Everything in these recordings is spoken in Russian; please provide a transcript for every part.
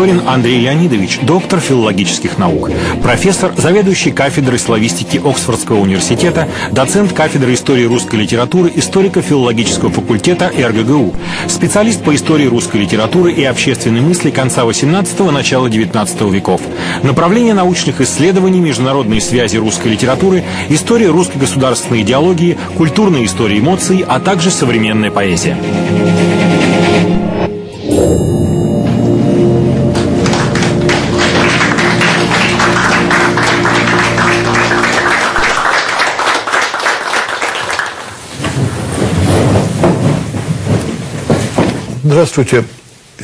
Зорин Андрей Леонидович, доктор филологических наук, профессор, заведующий кафедрой славистики Оксфордского университета, доцент кафедры истории русской литературы историко-филологического факультета РГГУ, специалист по истории русской литературы и общественной мысли конца XVIII – начала XIX веков, направление научных исследований, международные связи русской литературы, история русской государственной идеологии, культурная история эмоций, а также современная поэзия. Здравствуйте.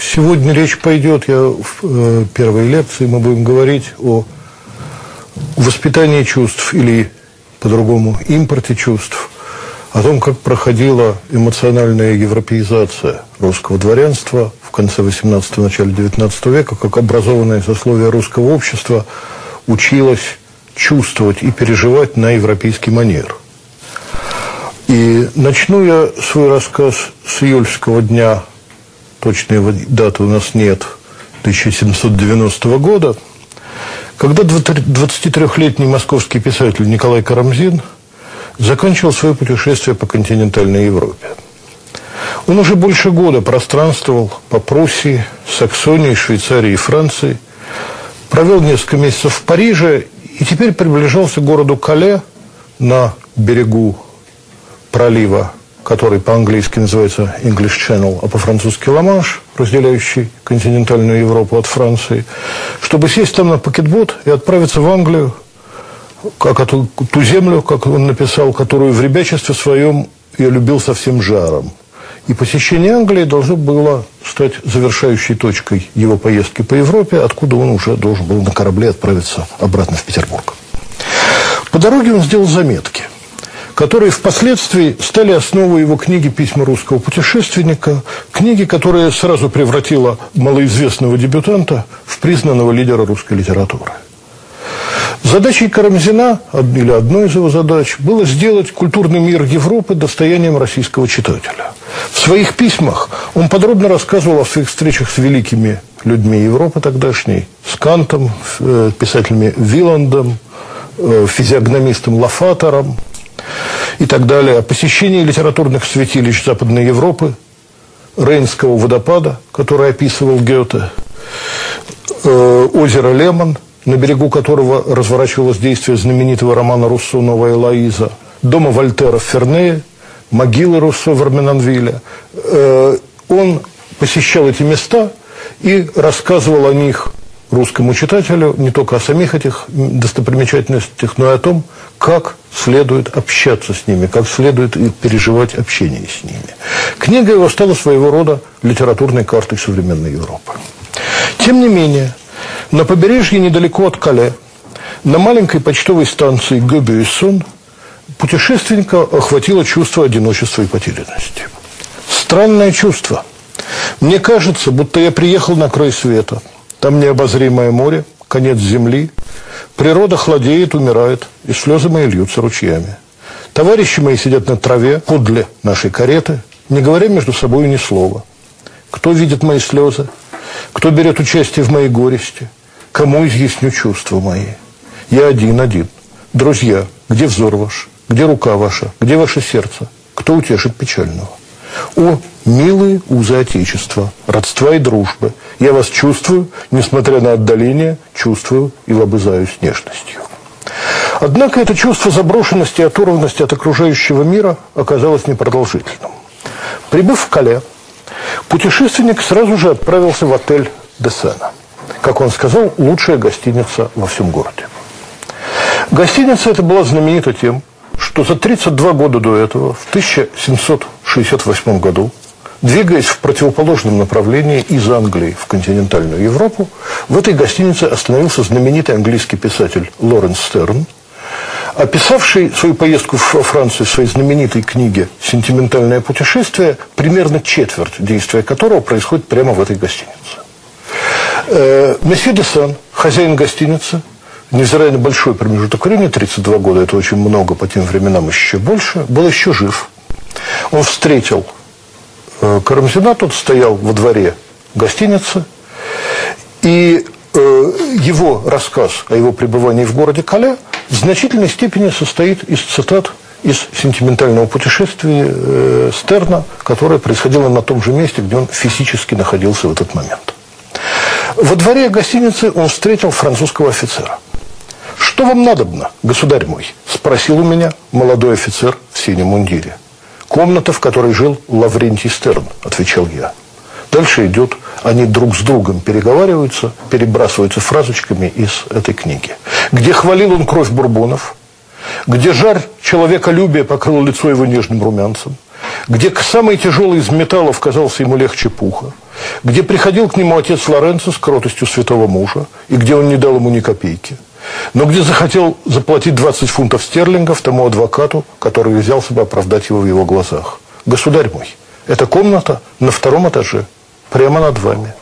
Сегодня речь пойдет, я в э, первой лекции, мы будем говорить о воспитании чувств или, по-другому, импорте чувств, о том, как проходила эмоциональная европеизация русского дворянства в конце XVIII – начале XIX века, как образованное сословие русского общества училось чувствовать и переживать на европейский манер. И начну я свой рассказ с июльского дня точной даты у нас нет, 1790 года, когда 23-летний московский писатель Николай Карамзин заканчивал свое путешествие по континентальной Европе. Он уже больше года пространствовал по Пруссии, Саксонии, Швейцарии и Франции, провел несколько месяцев в Париже и теперь приближался к городу Кале на берегу пролива который по-английски называется English Channel, а по-французски Ла-Манш, разделяющий континентальную Европу от Франции, чтобы сесть там на пакетбот и отправиться в Англию, как эту, ту землю, как он написал, которую в ребячестве своем я любил со всем жаром. И посещение Англии должно было стать завершающей точкой его поездки по Европе, откуда он уже должен был на корабле отправиться обратно в Петербург. По дороге он сделал заметки – которые впоследствии стали основой его книги «Письма русского путешественника», книги, которая сразу превратила малоизвестного дебютанта в признанного лидера русской литературы. Задачей Карамзина, или одной из его задач, было сделать культурный мир Европы достоянием российского читателя. В своих письмах он подробно рассказывал о своих встречах с великими людьми Европы тогдашней, с Кантом, э, писателями Виландом, э, физиогномистом Лафатором, и так далее, о посещении литературных святилищ Западной Европы, Рейнского водопада, который описывал Гёте, э, озеро Лемон, на берегу которого разворачивалось действие знаменитого романа Руссо «Новая Лоиза», дома Вольтера в Фернее, могилы Руссо в Арменанвилле. Э, он посещал эти места и рассказывал о них русскому читателю не только о самих этих достопримечательностях, но и о том, как следует общаться с ними, как следует переживать общение с ними. Книга его стала своего рода литературной картой современной Европы. Тем не менее, на побережье недалеко от Кале, на маленькой почтовой станции Гобюйсон, путешественника охватило чувство одиночества и потерянности. Странное чувство. Мне кажется, будто я приехал на край света – там необозримое море, конец земли. Природа хладеет, умирает, и слезы мои льются ручьями. Товарищи мои сидят на траве подле нашей кареты, не говоря между собой ни слова. Кто видит мои слезы? Кто берет участие в моей горести? Кому изъясню чувства мои? Я один-один. Друзья, где взор ваш? Где рука ваша? Где ваше сердце? Кто утешит печального? О, милые узы Отечества, родства и дружбы, я вас чувствую, несмотря на отдаление, чувствую и лобызаюсь нежностью. Однако это чувство заброшенности и оторванности от окружающего мира оказалось непродолжительным. Прибыв в Кале, путешественник сразу же отправился в отель Десена. Как он сказал, лучшая гостиница во всем городе. Гостиница эта была знаменита тем, что за 32 года до этого, в 1768 году, двигаясь в противоположном направлении из Англии в континентальную Европу, в этой гостинице остановился знаменитый английский писатель Лоренс Стерн, описавший свою поездку в Францию в своей знаменитой книге «Сентиментальное путешествие», примерно четверть действия которого происходит прямо в этой гостинице. Э, месье де Сан, хозяин гостиницы, невзирая на большой промежуток времени, 32 года, это очень много, по тем временам еще больше, был еще жив. Он встретил Карамзина, тот стоял во дворе гостиницы, И э, его рассказ о его пребывании в городе Кале в значительной степени состоит из цитат из сентиментального путешествия э, Стерна, которое происходило на том же месте, где он физически находился в этот момент. Во дворе гостиницы он встретил французского офицера. «Что вам надобно, государь мой?» – спросил у меня молодой офицер в синем мундире. «Комната, в которой жил Лаврентий Стерн», – отвечал я. Дальше идет, они друг с другом переговариваются, перебрасываются фразочками из этой книги. Где хвалил он кровь бурбонов, где жар человеколюбия покрыл лицо его нежным румянцем, где самый тяжелый из металлов казался ему легче пуха, где приходил к нему отец Лоренцо с кротостью святого мужа, и где он не дал ему ни копейки, но где захотел заплатить 20 фунтов стерлингов тому адвокату, который взялся бы оправдать его в его глазах. Государь мой, эта комната на втором этаже, прямо над вами.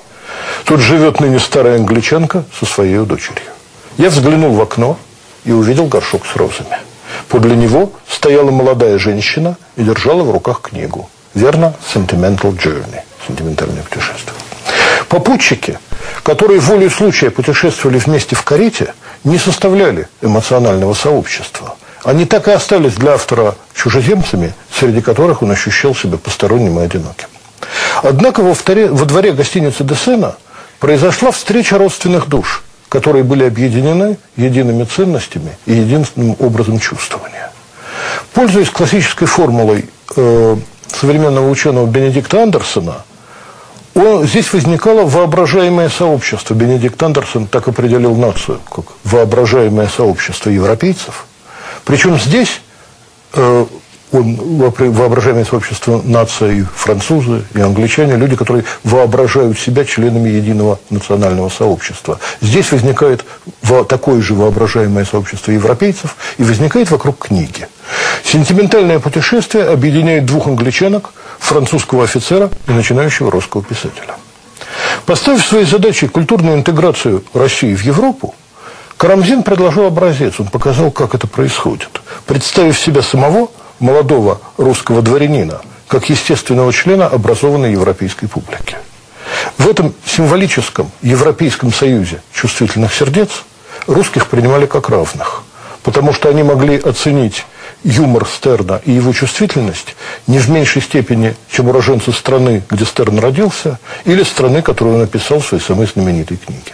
Тут живет ныне старая англичанка со своей дочерью. Я взглянул в окно и увидел горшок с розами. Подле него стояла молодая женщина и держала в руках книгу. Верно, Sentimental Journey, сентиментальное путешествие. Попутчики, которые волей случая путешествовали вместе в карете, не составляли эмоционального сообщества. Они так и остались для автора чужеземцами, среди которых он ощущал себя посторонним и одиноким. Однако во, вторе, во дворе гостиницы Десена произошла встреча родственных душ, которые были объединены едиными ценностями и единственным образом чувствования. Пользуясь классической формулой э, современного ученого Бенедикта Андерсона, он, здесь возникало воображаемое сообщество. Бенедикт Андерсон так определил нацию, как воображаемое сообщество европейцев. Причем здесь э, он, воображаемое сообщество нация и французы, и англичане, люди, которые воображают себя членами единого национального сообщества. Здесь возникает такое же воображаемое сообщество европейцев и возникает вокруг книги. Сентиментальное путешествие объединяет двух англичанок, французского офицера и начинающего русского писателя. Поставив своей задачей культурную интеграцию России в Европу, Карамзин предложил образец, он показал, как это происходит. Представив себя самого – молодого русского дворянина, как естественного члена образованной европейской публики. В этом символическом Европейском союзе чувствительных сердец русских принимали как равных, потому что они могли оценить юмор Стерна и его чувствительность не в меньшей степени, чем уроженцы страны, где Стерн родился, или страны, которую он написал в своей самой знаменитой книге.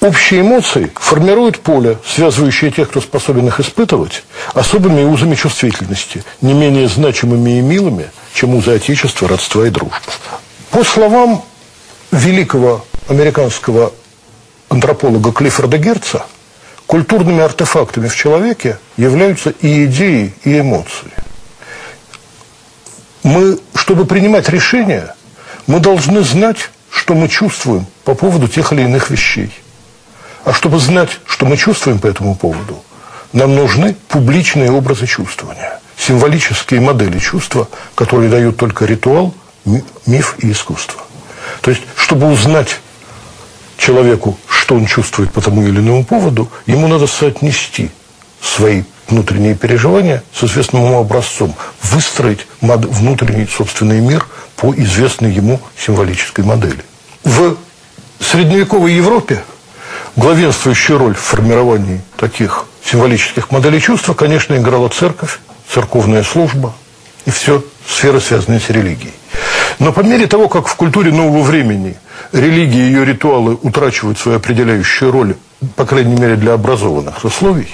Общие эмоции формируют поле, связывающее тех, кто способен их испытывать, особыми узами чувствительности, не менее значимыми и милыми, чем узы отечества, родства и дружбы. По словам великого американского антрополога Клиффорда Герца, культурными артефактами в человеке являются и идеи, и эмоции. Мы, чтобы принимать решения, мы должны знать, что мы чувствуем по поводу тех или иных вещей. А чтобы знать, что мы чувствуем по этому поводу, нам нужны публичные образы чувствования, символические модели чувства, которые дают только ритуал, миф и искусство. То есть, чтобы узнать человеку, что он чувствует по тому или иному поводу, ему надо соотнести свои внутренние переживания с известным образцом, выстроить внутренний собственный мир по известной ему символической модели. В средневековой Европе главенствующую роль в формировании таких символических моделей чувства, конечно, играла церковь, церковная служба и все сферы, связанные с религией. Но по мере того, как в культуре нового времени религия и ее ритуалы утрачивают свою определяющую роль, по крайней мере для образованных сословий,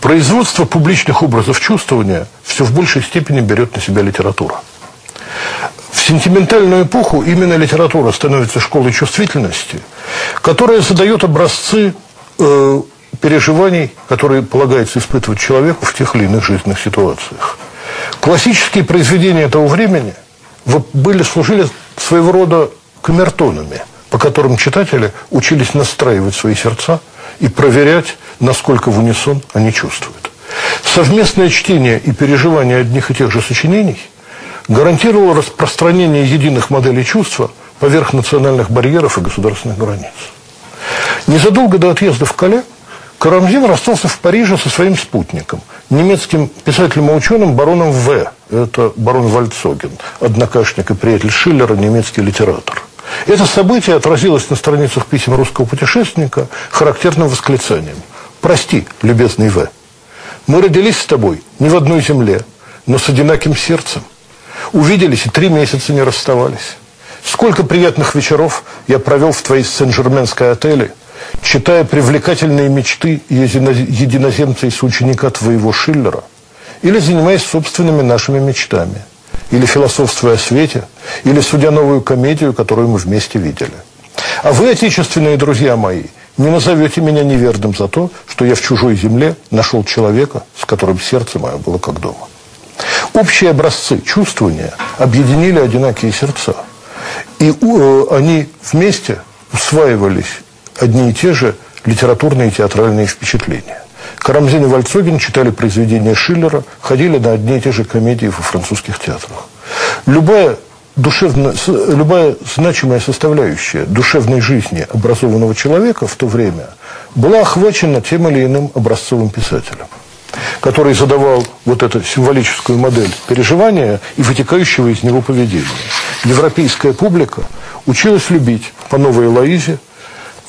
производство публичных образов чувствования все в большей степени берет на себя литература. В сентиментальную эпоху именно литература становится школой чувствительности, которая задает образцы э, переживаний, которые полагается испытывать человеку в тех или иных жизненных ситуациях. Классические произведения того времени были, служили своего рода камертонами, по которым читатели учились настраивать свои сердца и проверять, насколько в унисон они чувствуют. Совместное чтение и переживание одних и тех же сочинений – гарантировало распространение единых моделей чувства поверх национальных барьеров и государственных границ. Незадолго до отъезда в Кале Карамзин расстался в Париже со своим спутником, немецким писателем и ученым бароном В. Это барон Вальцоген, однокашник и приятель Шиллера, немецкий литератор. Это событие отразилось на страницах писем русского путешественника характерным восклицанием. «Прости, любезный В. Мы родились с тобой не в одной земле, но с одинаким сердцем. Увиделись и три месяца не расставались. Сколько приятных вечеров я провел в твоей Сен-Жерменской отеле, читая привлекательные мечты единоземца и соученика твоего Шиллера, или занимаясь собственными нашими мечтами, или философствуя о свете, или судя новую комедию, которую мы вместе видели. А вы, отечественные друзья мои, не назовете меня неверным за то, что я в чужой земле нашел человека, с которым сердце мое было как дома. Общие образцы чувствования объединили одинакие сердца. И э, они вместе усваивались одни и те же литературные и театральные впечатления. Карамзин и Вальцогин читали произведения Шиллера, ходили на одни и те же комедии во французских театрах. Любая душевно, любая значимая составляющая душевной жизни образованного человека в то время была охвачена тем или иным образцовым писателем, который задавал вот эту символическую модель переживания и вытекающего из него поведения. Европейская публика училась любить по новой Лоизе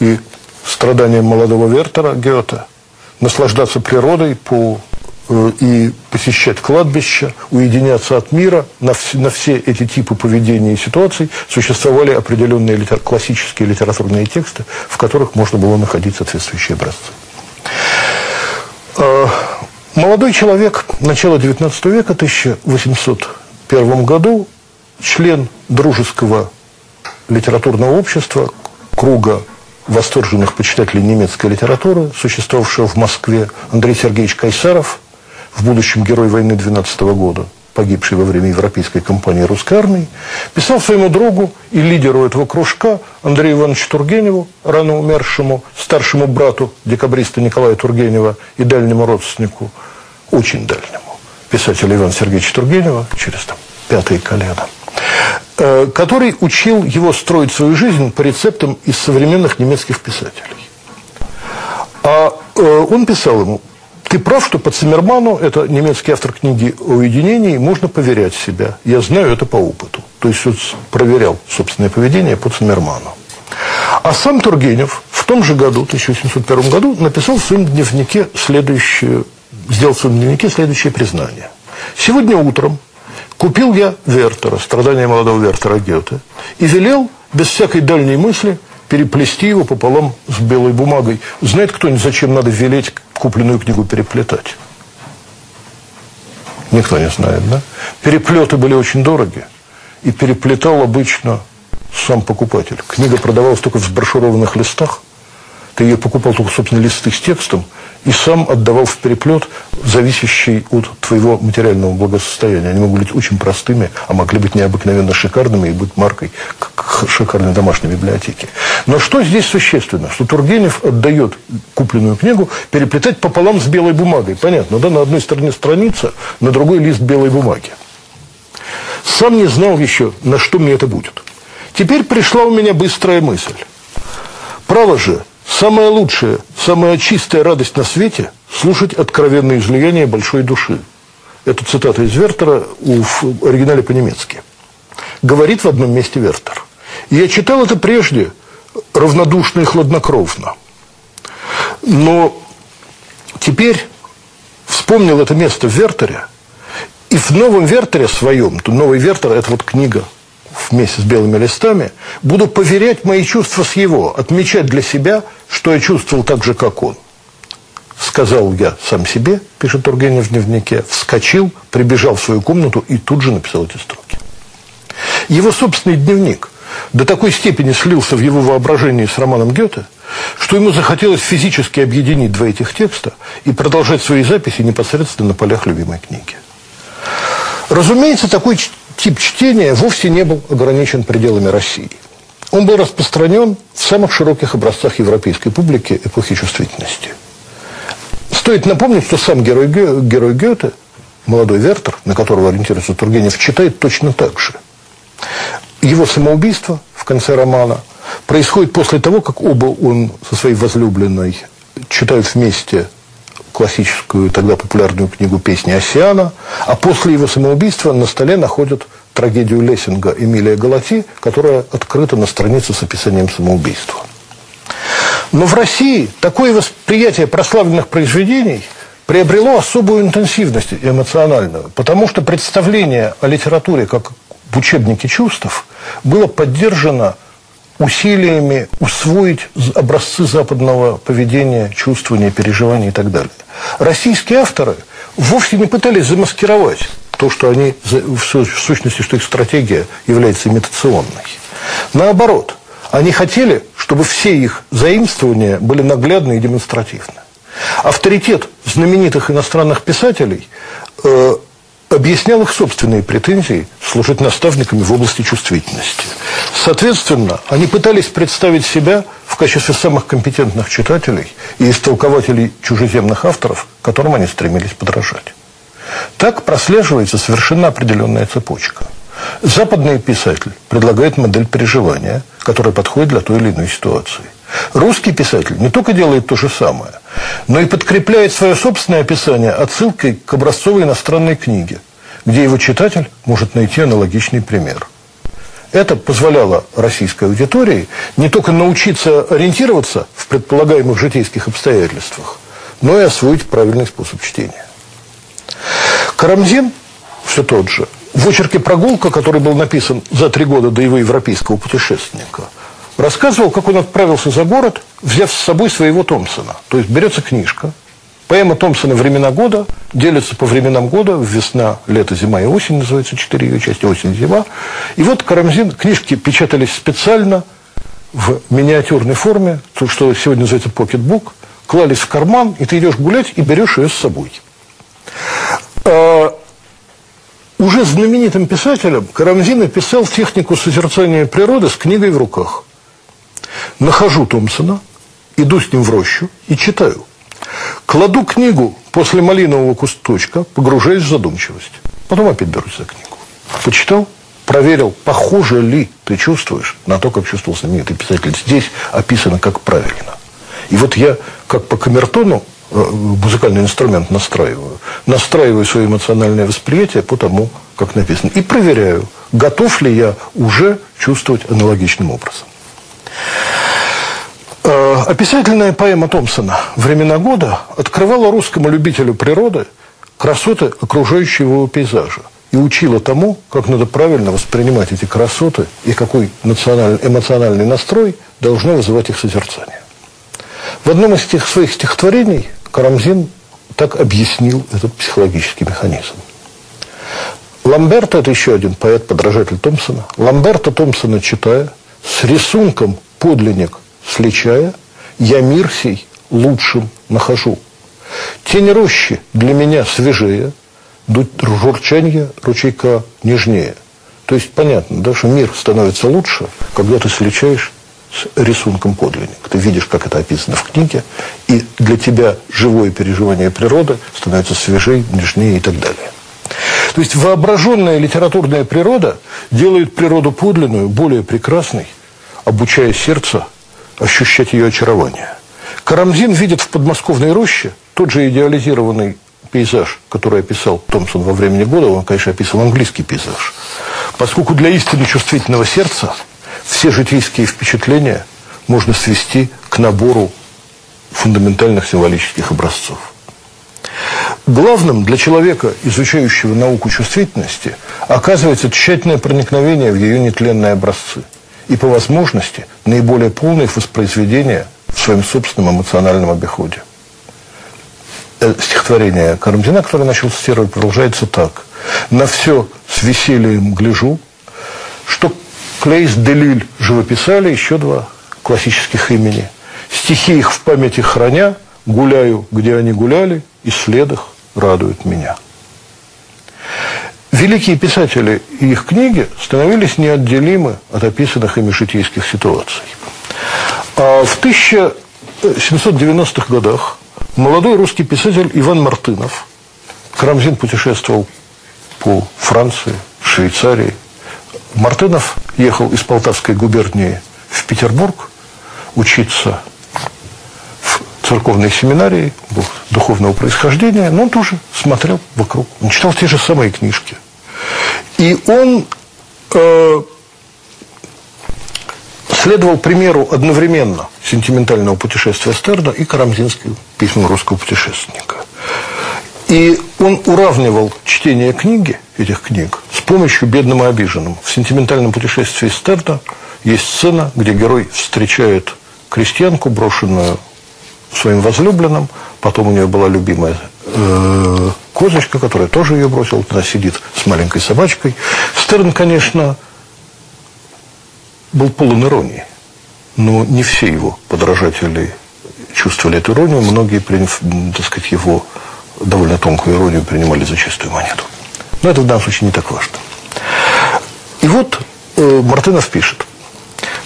и страданиям молодого Вертера Гёте, наслаждаться природой по Э, и посещать кладбища, уединяться от мира, на, вс на все эти типы поведения и ситуаций существовали определенные литер классические литературные тексты, в которых можно было находить соответствующие образцы. Э, молодой человек начала XIX века, 1801 году, член дружеского литературного общества, круга восторженных почитателей немецкой литературы, существовавшего в Москве, Андрей Сергеевич Кайсаров – в будущем герой войны 12 -го года, погибший во время европейской кампании русской армии, писал своему другу и лидеру этого кружка Андрею Ивановичу Тургеневу, рано умершему, старшему брату декабриста Николая Тургенева и дальнему родственнику, очень дальнему, писателя Ивана Сергеевича Тургенева, через там пятое колено, который учил его строить свою жизнь по рецептам из современных немецких писателей. А э, он писал ему, ты прав, что по Циммерману, это немецкий автор книги о уединении, можно поверять себя. Я знаю это по опыту. То есть он проверял собственное поведение по Циммерману. А сам Тургенев в том же году, 1801 году, написал в своем дневнике следующее, сделал в своем дневнике следующее признание. Сегодня утром купил я Вертера, страдания молодого Вертера Гёте, и велел без всякой дальней мысли переплести его пополам с белой бумагой. Знает кто-нибудь, зачем надо велеть купленную книгу переплетать? Никто не знает, да? Переплеты были очень дороги. И переплетал обычно сам покупатель. Книга продавалась только в сброшурованных листах. Ты ее покупал только, собственно, листы с текстом – и сам отдавал в переплет, зависящий от твоего материального благосостояния. Они могли быть очень простыми, а могли быть необыкновенно шикарными и быть маркой к шикарной домашней библиотеке. Но что здесь существенно? Что Тургенев отдает купленную книгу переплетать пополам с белой бумагой. Понятно, да? На одной стороне страница, на другой лист белой бумаги. Сам не знал еще, на что мне это будет. Теперь пришла у меня быстрая мысль. Право же, Самая лучшая, самая чистая радость на свете – слушать откровенное излияние большой души. Это цитата из Вертера в оригинале по-немецки. Говорит в одном месте Вертер. Я читал это прежде равнодушно и хладнокровно. Но теперь вспомнил это место в Вертере, и в новом Вертере своем, то новый Вертер – это вот книга вместе с белыми листами, буду поверять мои чувства с его, отмечать для себя, что я чувствовал так же, как он. Сказал я сам себе, пишет Тургенев в дневнике, вскочил, прибежал в свою комнату и тут же написал эти строки. Его собственный дневник до такой степени слился в его воображении с романом Гёте, что ему захотелось физически объединить два этих текста и продолжать свои записи непосредственно на полях любимой книги. Разумеется, такой тип чтения вовсе не был ограничен пределами России. Он был распространен в самых широких образцах европейской публики эпохи чувствительности. Стоит напомнить, что сам герой, герой Гёте, молодой Вертер, на которого ориентируется Тургенев, читает точно так же. Его самоубийство в конце романа происходит после того, как оба он со своей возлюбленной читают вместе классическую, тогда популярную книгу «Песни Осиана», а после его самоубийства на столе находят трагедию Лессинга Эмилия Галати, которая открыта на странице с описанием самоубийства. Но в России такое восприятие прославленных произведений приобрело особую интенсивность эмоциональную, потому что представление о литературе как в учебнике чувств было поддержано усилиями усвоить образцы западного поведения, чувствования, переживания и так далее. Российские авторы вовсе не пытались замаскировать то, что они, в сущности, что их стратегия является имитационной. Наоборот, они хотели, чтобы все их заимствования были наглядны и демонстративны. Авторитет знаменитых иностранных писателей э, объяснял их собственные претензии служить наставниками в области чувствительности. Соответственно, они пытались представить себя в качестве самых компетентных читателей и истолкователей чужеземных авторов, которым они стремились подражать. Так прослеживается совершенно определенная цепочка. Западный писатель предлагает модель переживания, которая подходит для той или иной ситуации. Русский писатель не только делает то же самое, но и подкрепляет свое собственное описание отсылкой к образцовой иностранной книге, где его читатель может найти аналогичный пример. Это позволяло российской аудитории не только научиться ориентироваться в предполагаемых житейских обстоятельствах, но и освоить правильный способ чтения. Карамзин все тот же. В очерке «Прогулка», который был написан за три года до его европейского путешественника, рассказывал, как он отправился за город, взяв с собой своего Томпсона. То есть берется книжка, поэма Томпсона «Времена года» делится по временам года, весна, лето, зима и осень, называется четыре ее части, осень, зима. И вот Карамзин, книжки печатались специально в миниатюрной форме, то, что сегодня называется покетбук, клались в карман, и ты идешь гулять и берешь ее с собой. А, уже знаменитым писателем Карамзин написал технику созерцания природы с книгой в руках. Нахожу Томпсона, иду с ним в рощу и читаю. Кладу книгу после малинового кусточка, погружаюсь в задумчивость. Потом опять берусь за книгу. Почитал, проверил, похоже ли ты чувствуешь на то, как чувствовал знаменитый писатель. Здесь описано, как правильно. И вот я, как по камертону, Э, музыкальный инструмент настраиваю, настраиваю свое эмоциональное восприятие по тому, как написано. И проверяю, готов ли я уже чувствовать аналогичным образом. Э, описательная поэма Томпсона «Времена года» открывала русскому любителю природы красоты окружающего его пейзажа и учила тому, как надо правильно воспринимать эти красоты и какой эмоциональный настрой должно вызывать их созерцание. В одном из тех своих стихотворений Карамзин так объяснил этот психологический механизм. Ламберто, это еще один поэт-подражатель Томпсона, Ламберто Томпсона читая, с рисунком подлинник сличая, я мир сей лучшим нахожу. Тень рощи для меня свежее, журчанье ручейка нежнее. То есть понятно, да, что мир становится лучше, когда ты сличаешь с рисунком подлинника. Ты видишь, как это описано в книге, и для тебя живое переживание природы становится свежей, нежнее и так далее. То есть воображенная литературная природа делает природу подлинную более прекрасной, обучая сердце ощущать ее очарование. Карамзин видит в подмосковной роще тот же идеализированный пейзаж, который описал Томпсон во времени года, он, конечно, описал английский пейзаж. Поскольку для истинно чувствительного сердца все житейские впечатления можно свести к набору фундаментальных символических образцов. Главным для человека, изучающего науку чувствительности, оказывается тщательное проникновение в ее нетленные образцы и, по возможности, наиболее полное их воспроизведение в своем собственном эмоциональном обиходе. Э, стихотворение Карамзина, которое начал цитировать, продолжается так. «На все с весельем гляжу, что Клейс, Делиль живописали еще два классических имени. Стихи их в памяти храня, гуляю, где они гуляли, и следах радуют меня. Великие писатели и их книги становились неотделимы от описанных ими житейских ситуаций. А в 1790-х годах молодой русский писатель Иван Мартынов, Карамзин путешествовал по Франции, Швейцарии, Мартынов ехал из Полтавской губернии в Петербург учиться церковной семинарии, был духовного происхождения, но он тоже смотрел вокруг. Он читал те же самые книжки. И он э, следовал примеру одновременно сентиментального путешествия Стерна и Карамзинского письма русского путешественника. И он уравнивал чтение книги, этих книг, с помощью бедным и обиженным. В сентиментальном путешествии Стерна есть сцена, где герой встречает крестьянку, брошенную своим возлюбленным, потом у нее была любимая э, козочка, которая тоже ее бросила, она сидит с маленькой собачкой. Стерн, конечно, был полон иронии, но не все его подражатели чувствовали эту иронию, многие, так сказать, его довольно тонкую иронию принимали за чистую монету. Но это в данном случае не так важно. И вот э, Мартынов пишет.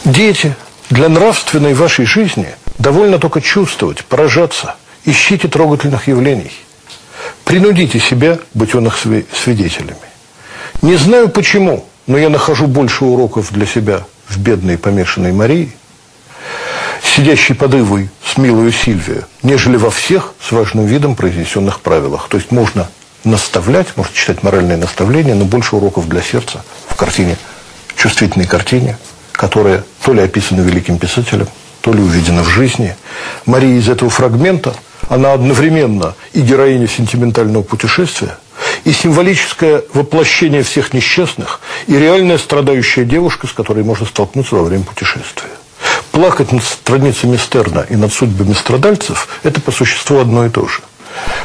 Дети, для нравственной вашей жизни довольно только чувствовать, поражаться, ищите трогательных явлений. Принудите себя быть он их свидетелями. Не знаю почему, но я нахожу больше уроков для себя в бедной помешанной Марии, сидящей под Ивой с милою Сильвию, нежели во всех с важным видом произнесенных правилах. То есть можно наставлять, можно читать моральные наставления, но больше уроков для сердца в картине, чувствительной картине, которая то ли описана великим писателем, то ли увидена в жизни. Мария из этого фрагмента, она одновременно и героиня сентиментального путешествия, и символическое воплощение всех несчастных, и реальная страдающая девушка, с которой можно столкнуться во время путешествия. Плакать над страницами Стерна и над судьбами страдальцев – это по существу одно и то же.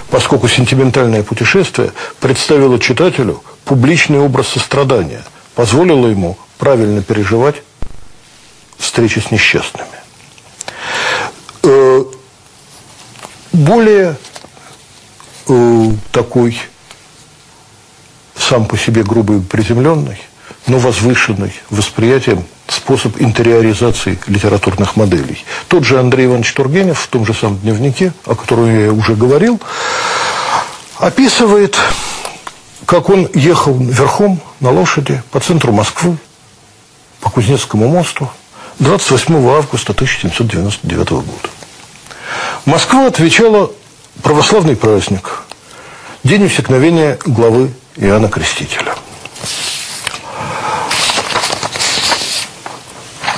Поскольку сентиментальное путешествие представило читателю публичный образ сострадания, позволило ему правильно переживать встречи с несчастными. Э, более э, такой сам по себе грубый приземленный, но возвышенный восприятием способ интериоризации литературных моделей. Тот же Андрей Иванович Тургенев в том же самом дневнике, о котором я уже говорил, описывает, как он ехал верхом на лошади по центру Москвы, по Кузнецкому мосту, 28 августа 1799 года. Москва отвечала православный праздник, день усекновения главы Иоанна Крестителя.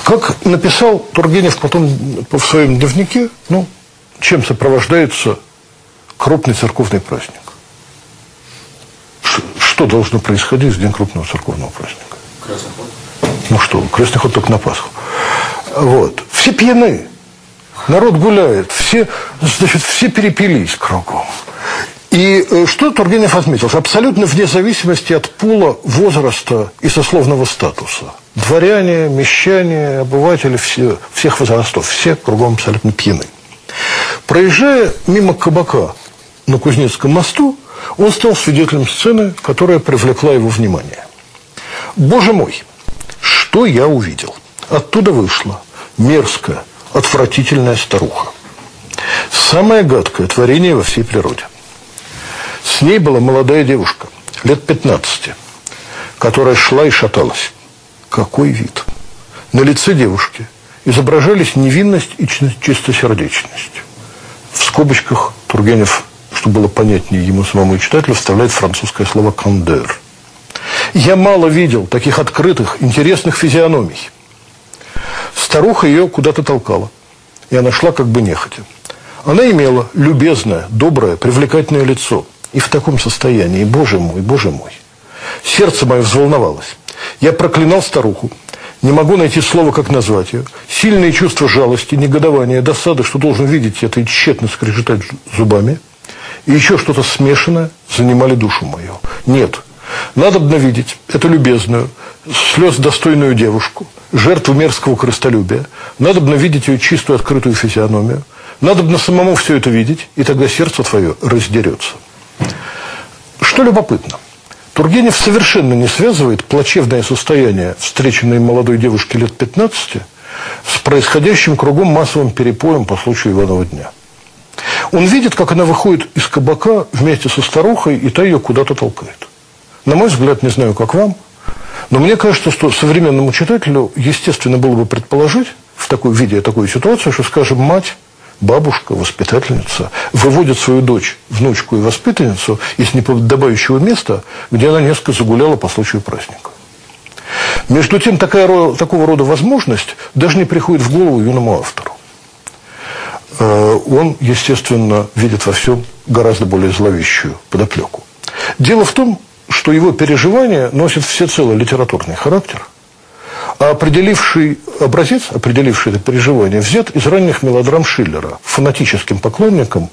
Как написал Тургенев потом в своем дневнике, ну, чем сопровождается крупный церковный праздник? Что должно происходить в день крупного церковного праздника? Крестный ход. Ну что, крестный ход только на Пасху. Вот. Все пьяны. Народ гуляет. Все, значит, все перепились кругом. И э, что Тургенев отметил? Абсолютно вне зависимости от пола, возраста и сословного статуса. Дворяне, мещане, обыватели все, всех возрастов, все кругом абсолютно пьяны. Проезжая мимо кабака на Кузнецком мосту, он стал свидетелем сцены, которая привлекла его внимание. Боже мой, что я увидел? Оттуда вышла мерзкая, отвратительная старуха. Самое гадкое творение во всей природе. С ней была молодая девушка, лет 15, которая шла и шаталась. Какой вид! На лице девушки изображались невинность и чистосердечность. В скобочках Тургенев, чтобы было понятнее ему самому читателю, вставляет французское слово «кандер». Я мало видел таких открытых, интересных физиономий. Старуха ее куда-то толкала, и она шла как бы нехотя. Она имела любезное, доброе, привлекательное лицо – и в таком состоянии, боже мой, боже мой. Сердце мое взволновалось. Я проклинал старуху. Не могу найти слово, как назвать ее. Сильные чувства жалости, негодования, досады, что должен видеть это и тщетно скрежетать зубами. И еще что-то смешанное занимали душу мою. Нет, надо видеть эту любезную, слез достойную девушку, жертву мерзкого крыстолюбия. Надо видеть ее чистую открытую физиономию. Надо бы самому все это видеть, и тогда сердце твое раздерется. Что любопытно, Тургенев совершенно не связывает плачевное состояние встреченной молодой девушки лет 15 с происходящим кругом массовым перепоем по случаю Иванова дня. Он видит, как она выходит из кабака вместе со старухой, и та ее куда-то толкает. На мой взгляд, не знаю, как вам, но мне кажется, что современному читателю естественно было бы предположить в такой виде такую ситуацию, что, скажем, мать бабушка, воспитательница, выводит свою дочь, внучку и воспитанницу из неподобающего места, где она несколько загуляла по случаю праздника. Между тем, такая, такого рода возможность даже не приходит в голову юному автору. Э, он, естественно, видит во всем гораздо более зловещую подоплеку. Дело в том, что его переживания носят всецело литературный характер, а определивший образец, определивший это переживание, взят из ранних мелодрам Шиллера, фанатическим поклонником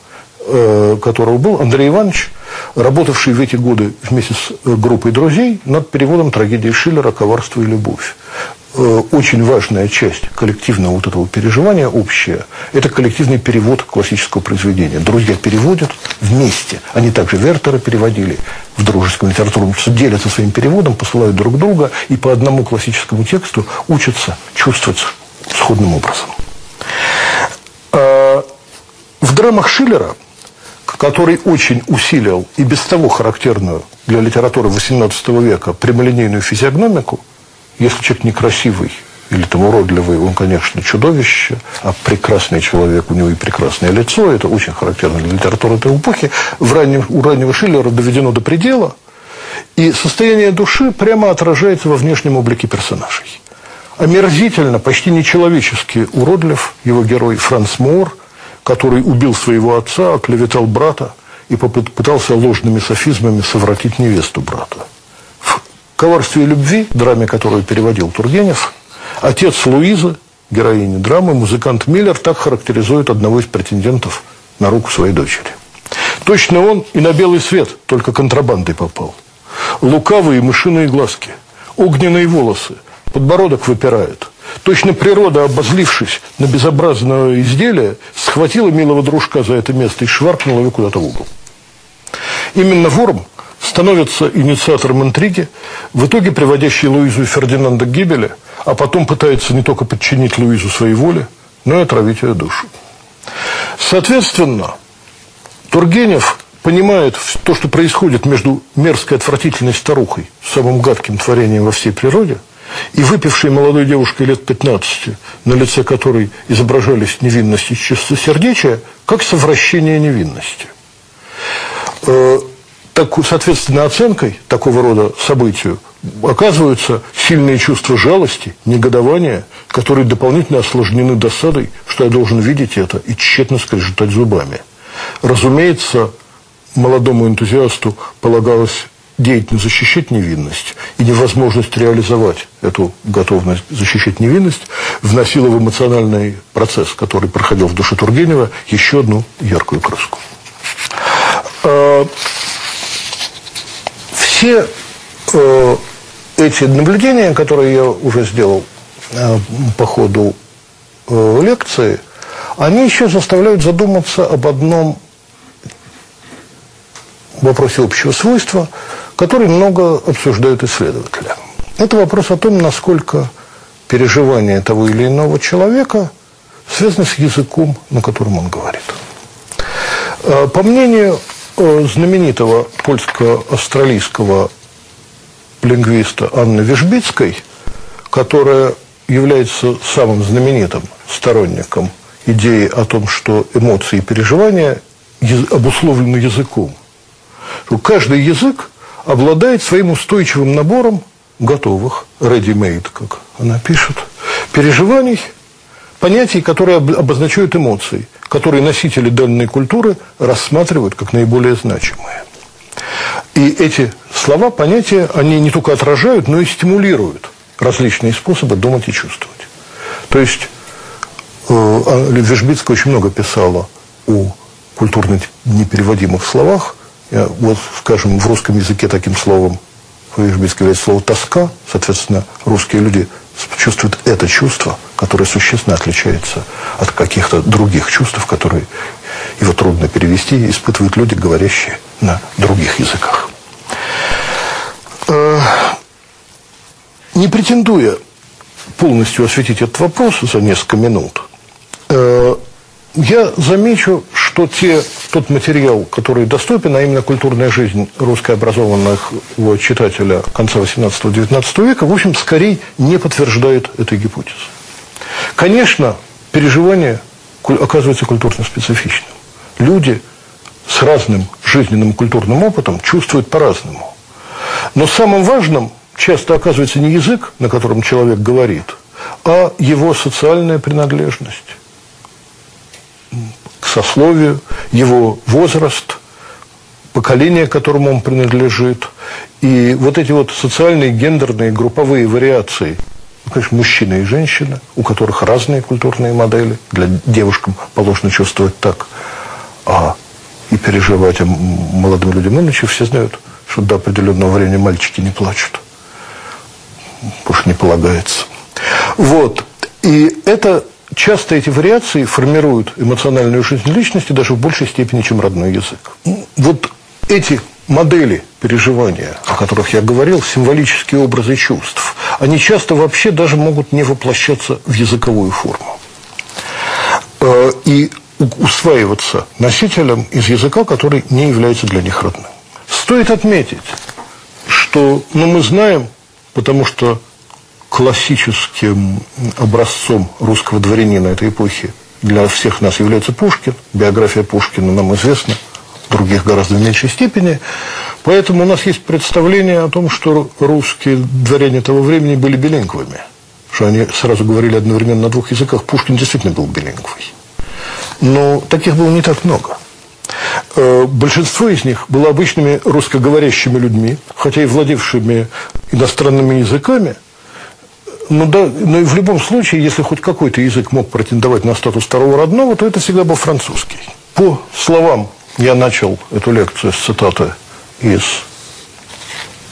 э, которого был Андрей Иванович, работавший в эти годы вместе с э, группой друзей над переводом трагедии Шиллера «Коварство и любовь». Э, очень важная часть коллективного вот этого переживания общее – это коллективный перевод классического произведения. Друзья переводят вместе. Они также Вертера переводили в дружескую литературу, делятся своим переводом, посылают друг друга и по одному классическому тексту учатся чувствовать сходным образом. А, в драмах Шиллера, который очень усилил и без того характерную для литературы XVIII века прямолинейную физиогномику, если человек некрасивый или там уродливый, он, конечно, чудовище, а прекрасный человек, у него и прекрасное лицо, это очень характерно для литературы этой эпохи, в раннем, у раннего Шиллера доведено до предела, и состояние души прямо отражается во внешнем облике персонажей. Омерзительно, почти нечеловечески уродлив его герой Франц Моор, который убил своего отца, оклеветал брата и попытался ложными софизмами совратить невесту брата. «Коварстве любви», драме, которую переводил Тургенев, отец Луизы, героини драмы, музыкант Миллер так характеризует одного из претендентов на руку своей дочери. Точно он и на белый свет, только контрабандой попал. Лукавые мышиные глазки, огненные волосы, подбородок выпирает. Точно природа, обозлившись на безобразное изделие, схватила милого дружка за это место и шваркнула его куда-то в угол. Именно Ворм становится инициатором интриги, в итоге приводящий Луизу и Фердинанда к гибели, а потом пытается не только подчинить Луизу своей воле, но и отравить ее душу. Соответственно, Тургенев понимает то, что происходит между мерзкой отвратительной старухой, самым гадким творением во всей природе, и выпившей молодой девушкой лет 15, на лице которой изображались невинность и чистосердечие, как совращение невинности. Так, соответственно, оценкой такого рода событию оказываются сильные чувства жалости, негодования, которые дополнительно осложнены досадой, что я должен видеть это и тщетно скрежетать зубами. Разумеется, молодому энтузиасту полагалось деятельно защищать невинность, и невозможность реализовать эту готовность защищать невинность вносила в эмоциональный процесс, который проходил в душе Тургенева, еще одну яркую краску. Все э, эти наблюдения, которые я уже сделал э, по ходу э, лекции, они еще заставляют задуматься об одном вопросе общего свойства, который много обсуждают исследователи. Это вопрос о том, насколько переживания того или иного человека связаны с языком, на котором он говорит. Э, по мнению знаменитого польско-австралийского лингвиста Анны Вишбицкой, которая является самым знаменитым сторонником идеи о том, что эмоции и переживания обусловлены языком. Что каждый язык обладает своим устойчивым набором готовых, ready-made, как она пишет, переживаний – понятий, которые обозначают эмоции, которые носители данной культуры рассматривают как наиболее значимые. И эти слова, понятия, они не только отражают, но и стимулируют различные способы думать и чувствовать. То есть э, а, Вишбицкая очень много писала о культурно непереводимых словах. Вот, скажем, в русском языке таким словом Вишбицкая является слово «тоска». Соответственно, русские люди чувствует это чувство, которое существенно отличается от каких-то других чувств, которые его трудно перевести, испытывают люди, говорящие на других языках. Э, не претендуя полностью осветить этот вопрос за несколько минут, э, я замечу, что те, тот материал, который доступен, а именно культурная жизнь русскообразованного читателя конца 18-19 века, в общем, скорее не подтверждает этой гипотезы. Конечно, переживания оказывается культурно специфичным. Люди с разным жизненным культурным опытом чувствуют по-разному. Но самым важным часто оказывается не язык, на котором человек говорит, а его социальная принадлежность к сословию, его возраст, поколение, которому он принадлежит. И вот эти вот социальные, гендерные, групповые вариации, ну, конечно, мужчина и женщина, у которых разные культурные модели, для девушкам положено чувствовать так, а и переживать, а молодым людям иначе, все знают, что до определенного времени мальчики не плачут. Уж не полагается. Вот. И это часто эти вариации формируют эмоциональную жизнь личности даже в большей степени, чем родной язык. Вот эти модели переживания, о которых я говорил, символические образы чувств, они часто вообще даже могут не воплощаться в языковую форму. Э, и усваиваться носителем из языка, который не является для них родным. Стоит отметить, что ну, мы знаем, потому что классическим образцом русского дворянина этой эпохи для всех нас является Пушкин. Биография Пушкина нам известна, других гораздо в меньшей степени. Поэтому у нас есть представление о том, что русские дворяне того времени были билингвами. Что они сразу говорили одновременно на двух языках. Пушкин действительно был билингвой. Но таких было не так много. Э, большинство из них было обычными русскоговорящими людьми, хотя и владевшими иностранными языками – ну да, но и в любом случае, если хоть какой-то язык мог претендовать на статус второго родного, то это всегда был французский. По словам, я начал эту лекцию с цитаты из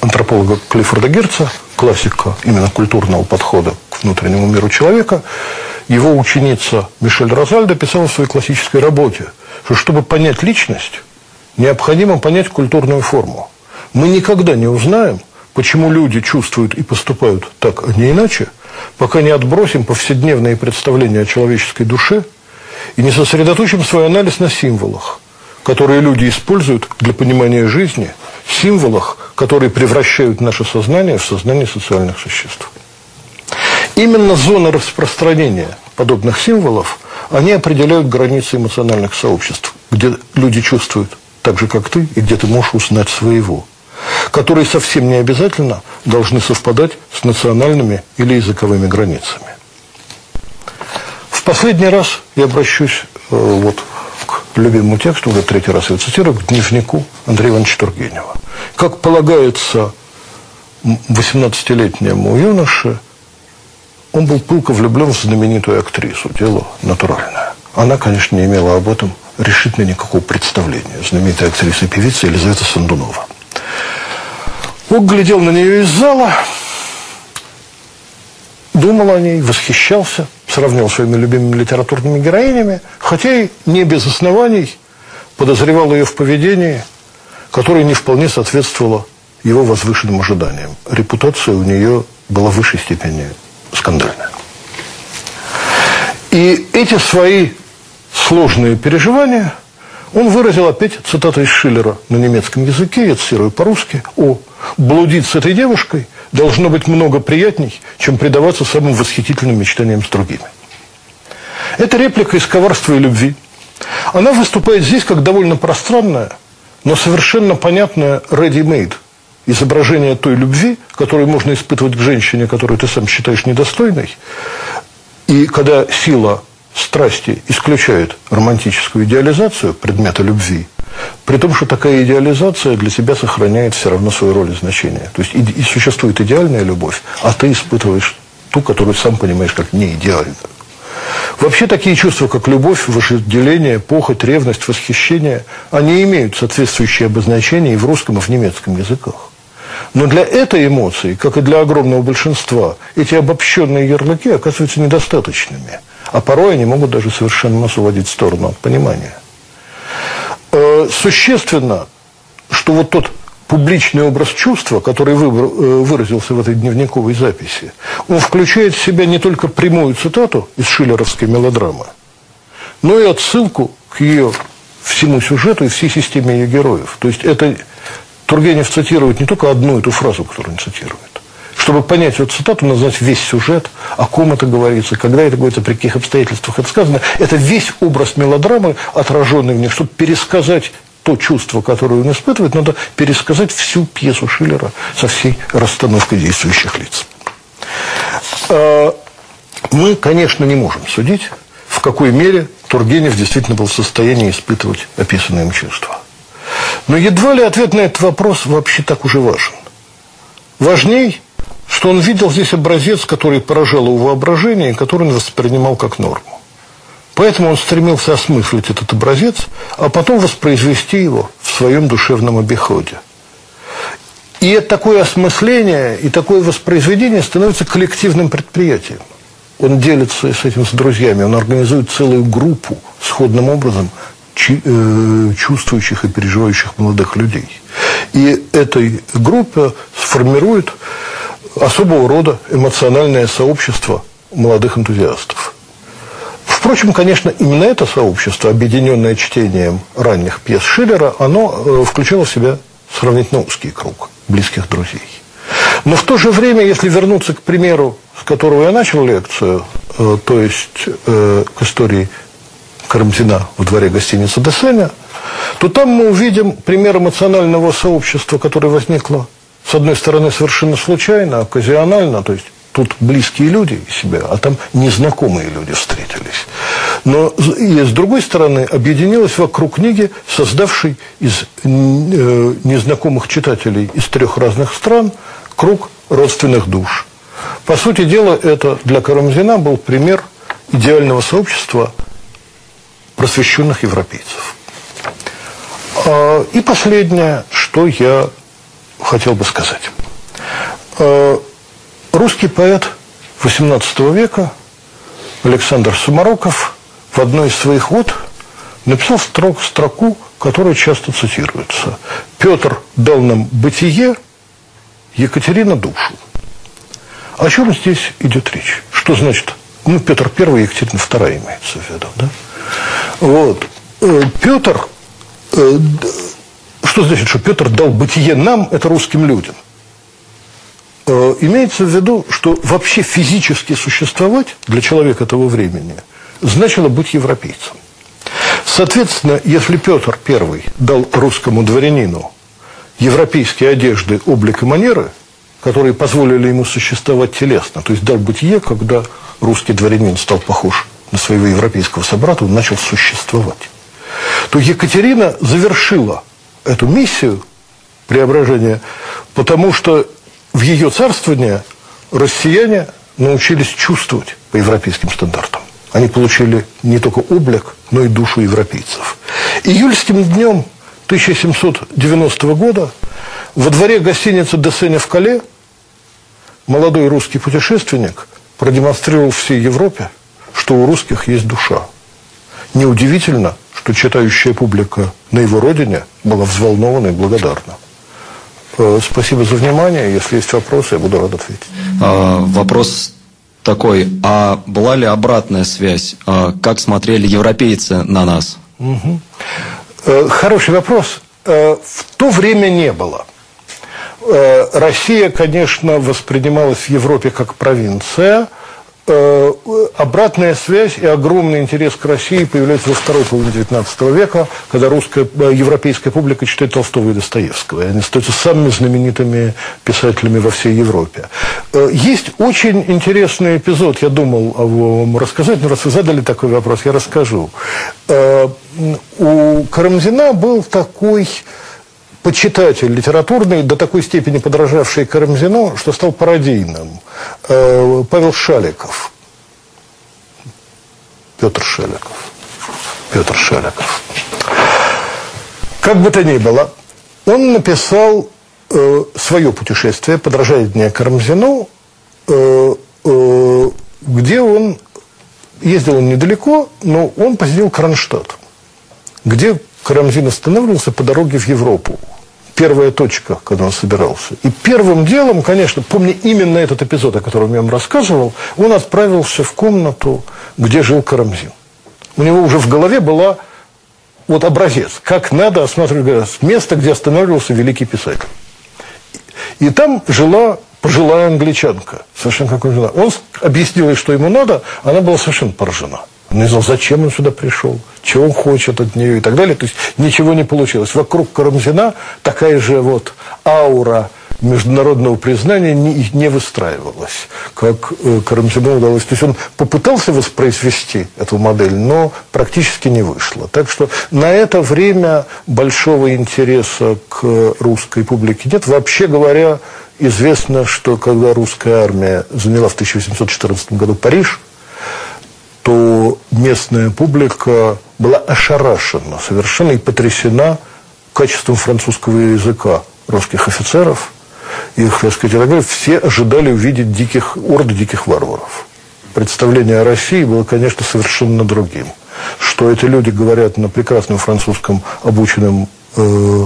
антрополога Клиффорда Герца, классика именно культурного подхода к внутреннему миру человека, его ученица Мишель Розальдо писала в своей классической работе, что чтобы понять личность, необходимо понять культурную форму. Мы никогда не узнаем, почему люди чувствуют и поступают так, а не иначе, пока не отбросим повседневные представления о человеческой душе и не сосредоточим свой анализ на символах, которые люди используют для понимания жизни, символах, которые превращают наше сознание в сознание социальных существ. Именно зоны распространения подобных символов, они определяют границы эмоциональных сообществ, где люди чувствуют так же, как ты, и где ты можешь узнать своего – которые совсем не обязательно должны совпадать с национальными или языковыми границами. В последний раз я обращусь э, вот к любимому тексту, уже третий раз я цитирую, к дневнику Андрея Ивановича Тургенева. Как полагается 18-летнему юноше, он был пылко влюблен в знаменитую актрису, дело натуральное. Она, конечно, не имела об этом решительно никакого представления. Знаменитая актриса и певица Елизавета Сандунова. Бог глядел на нее из зала, думал о ней, восхищался, сравнивал своими любимыми литературными героинями, хотя и не без оснований подозревал ее в поведении, которое не вполне соответствовало его возвышенным ожиданиям. Репутация у нее была в высшей степени скандальная. И эти свои сложные переживания он выразил опять цитату из Шиллера на немецком языке, я цитирую по-русски, о блудить с этой девушкой должно быть много приятней, чем предаваться самым восхитительным мечтаниям с другими. Это реплика из «Коварства и любви». Она выступает здесь как довольно пространная, но совершенно понятная ready-made изображение той любви, которую можно испытывать к женщине, которую ты сам считаешь недостойной. И когда сила страсти исключает романтическую идеализацию предмета любви, при том, что такая идеализация для тебя сохраняет все равно свою роль и значение. То есть и, и существует идеальная любовь, а ты испытываешь ту, которую сам понимаешь как не идеальную. Вообще такие чувства, как любовь, вожделение, похоть, ревность, восхищение, они имеют соответствующие обозначения и в русском, и в немецком языках. Но для этой эмоции, как и для огромного большинства, эти обобщенные ярлыки оказываются недостаточными. А порой они могут даже совершенно нас уводить в сторону от понимания. Э, существенно, что вот тот публичный образ чувства, который э, выразился в этой дневниковой записи, он включает в себя не только прямую цитату из шиллеровской мелодрамы, но и отсылку к ее всему сюжету и всей системе ее героев. То есть это Тургенев цитирует не только одну эту фразу, которую он цитирует, чтобы понять эту цитату, назвать весь сюжет, о ком это говорится, когда это говорится, при каких обстоятельствах это сказано. Это весь образ мелодрамы, отраженный в ней, чтобы пересказать то чувство, которое он испытывает, надо пересказать всю пьесу Шиллера со всей расстановкой действующих лиц. А, мы, конечно, не можем судить, в какой мере Тургенев действительно был в состоянии испытывать описанные им чувства. Но едва ли ответ на этот вопрос вообще так уже важен. Важней, что он видел здесь образец, который поражал его воображение, и который он воспринимал как норму. Поэтому он стремился осмыслить этот образец, а потом воспроизвести его в своем душевном обиходе. И такое осмысление и такое воспроизведение становится коллективным предприятием. Он делится с этим с друзьями, он организует целую группу сходным образом э, чувствующих и переживающих молодых людей. И этой группе сформирует особого рода эмоциональное сообщество молодых энтузиастов. Впрочем, конечно, именно это сообщество, объединенное чтением ранних пьес Шиллера, оно э, включало в себя сравнительно узкий круг близких друзей. Но в то же время, если вернуться к примеру, с которого я начал лекцию, э, то есть э, к истории Карамзина в дворе гостиницы Десеня, то там мы увидим пример эмоционального сообщества, которое возникло, с одной стороны, совершенно случайно, оказионально, то есть тут близкие люди себя, а там незнакомые люди встретились. Но и с другой стороны объединилась вокруг книги, создавшей из э, незнакомых читателей из трех разных стран круг родственных душ. По сути дела, это для Карамзина был пример идеального сообщества просвещенных европейцев. А, и последнее, что я хотел бы сказать. А, русский поэт XVIII века Александр Сумароков в одной из своих вод написал строк, строку, которая часто цитируется. «Петр дал нам бытие, Екатерина – душу». О чем здесь идет речь? Что значит? Ну, Петр I, Екатерина II имеется в виду, да? Вот. Э, Петр, э, что значит, что Петр дал бытие нам, это русским людям? Э, имеется в виду, что вообще физически существовать для человека этого времени значило быть европейцем. Соответственно, если Петр I дал русскому дворянину европейские одежды, облик и манеры, которые позволили ему существовать телесно, то есть дал бытие, когда русский дворянин стал похож на своего европейского собрата, он начал существовать, то Екатерина завершила эту миссию преображения, потому что в ее царствование россияне научились чувствовать по европейским стандартам. Они получили не только облик, но и душу европейцев. Июльским днем 1790 года во дворе гостиницы «Десеня» в Кале молодой русский путешественник продемонстрировал всей Европе, что у русских есть душа. Неудивительно, что читающая публика на его родине была взволнована и благодарна. Э, спасибо за внимание. Если есть вопросы, я буду рад ответить. А, вопрос такой. А была ли обратная связь? А, как смотрели европейцы на нас? Угу. Хороший вопрос. Э, в то время не было. Россия, конечно, воспринималась в Европе как провинция – обратная связь и огромный интерес к России появляется во второй половине XIX века, когда русская, э, европейская публика читает Толстого и Достоевского. И они становятся самыми знаменитыми писателями во всей Европе. Э, есть очень интересный эпизод, я думал вам рассказать, но раз вы задали такой вопрос, я расскажу. У Карамзина был такой почитатель литературный, до такой степени подражавший Карамзину, что стал пародийным. Э, Павел Шаликов. Петр Шаликов. Петр Шаликов. Как бы то ни было, он написал э, свое путешествие, подражание Карамзину, э, э, где он, ездил он недалеко, но он посетил Кронштадт, где Карамзин останавливался по дороге в Европу первая точка, когда он собирался. И первым делом, конечно, помня именно этот эпизод, о котором я вам рассказывал, он отправился в комнату, где жил Карамзин. У него уже в голове была вот образец, как надо осматривать место, где останавливался великий писатель. И там жила пожилая англичанка, совершенно как он жила. Он объяснил ей, что ему надо, она была совершенно поражена. Он не знал, зачем он сюда пришел, чего он хочет от нее и так далее. То есть ничего не получилось. Вокруг Карамзина такая же вот аура международного признания не, не выстраивалась, как э, Карамзину удалось. То есть он попытался воспроизвести эту модель, но практически не вышло. Так что на это время большого интереса к русской публике нет. Вообще говоря, известно, что когда русская армия заняла в 1814 году Париж, то местная публика была ошарашена совершенно и потрясена качеством французского языка русских офицеров – их, так сказать, все ожидали увидеть диких, орды диких варваров. Представление о России было, конечно, совершенно другим. Что эти люди говорят на прекрасном французском, обученном э,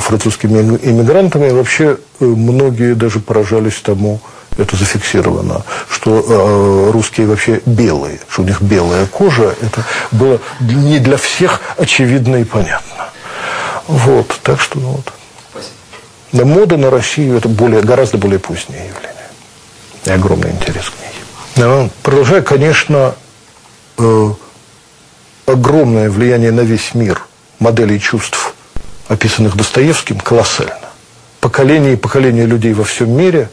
французскими иммигрантами, вообще э, многие даже поражались тому, это зафиксировано, что э, русские вообще белые, что у них белая кожа, это было не для всех очевидно и понятно. Вот, так что ну, вот. Но мода на Россию – это более, гораздо более позднее явление. И огромный интерес к ней. Но, продолжая, конечно, э, огромное влияние на весь мир моделей чувств, описанных Достоевским, колоссально. Поколение и поколение людей во всем мире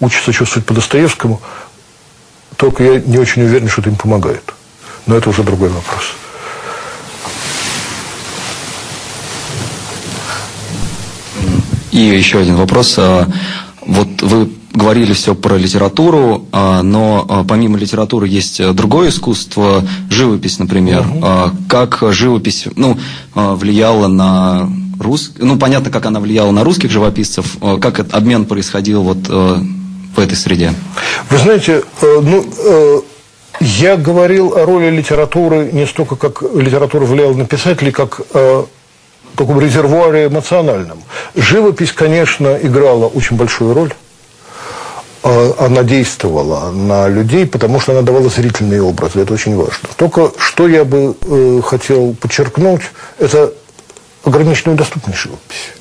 учатся чувствовать по Достоевскому, только я не очень уверен, что это им помогает. Но это уже другой вопрос. И еще один вопрос. А, вот вы говорили все про литературу, а, но а, помимо литературы есть другое искусство, живопись, например. Угу. Как живопись ну, влияла на рус... Ну, понятно, как она влияла на русских живописцев, как этот обмен происходил вот в этой среде? Вы знаете, э, ну, э, я говорил о роли литературы не столько, как литература влияла на писателей, как э, таком резервуаре эмоциональном. Живопись, конечно, играла очень большую роль. А, она действовала на людей, потому что она давала зрительные образы. Это очень важно. Только что я бы э, хотел подчеркнуть, это ограниченную доступность живописи.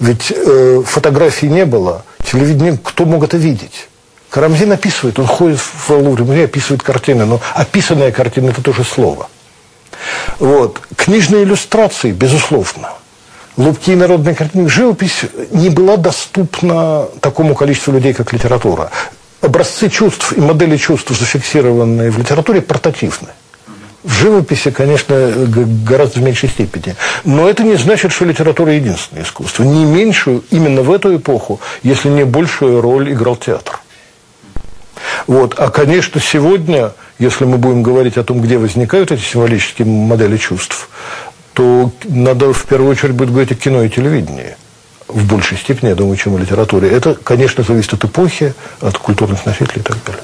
Ведь э, фотографий не было, телевидение, кто мог это видеть? Карамзин описывает, он ходит в Лувре, описывает картины, но описанная картина – это тоже слово. Вот. Книжные иллюстрации, безусловно. Лубкие народные картины. Живопись не была доступна такому количеству людей, как литература. Образцы чувств и модели чувств, зафиксированные в литературе, портативны. В живописи, конечно, гораздо в меньшей степени. Но это не значит, что литература единственное искусство. Не меньшую, именно в эту эпоху, если не большую роль играл театр. Вот. А, конечно, сегодня, если мы будем говорить о том, где возникают эти символические модели чувств, то надо в первую очередь будет говорить о кино и телевидении. В большей степени, я думаю, чем о литературе. Это, конечно, зависит от эпохи, от культурных носителей и так далее.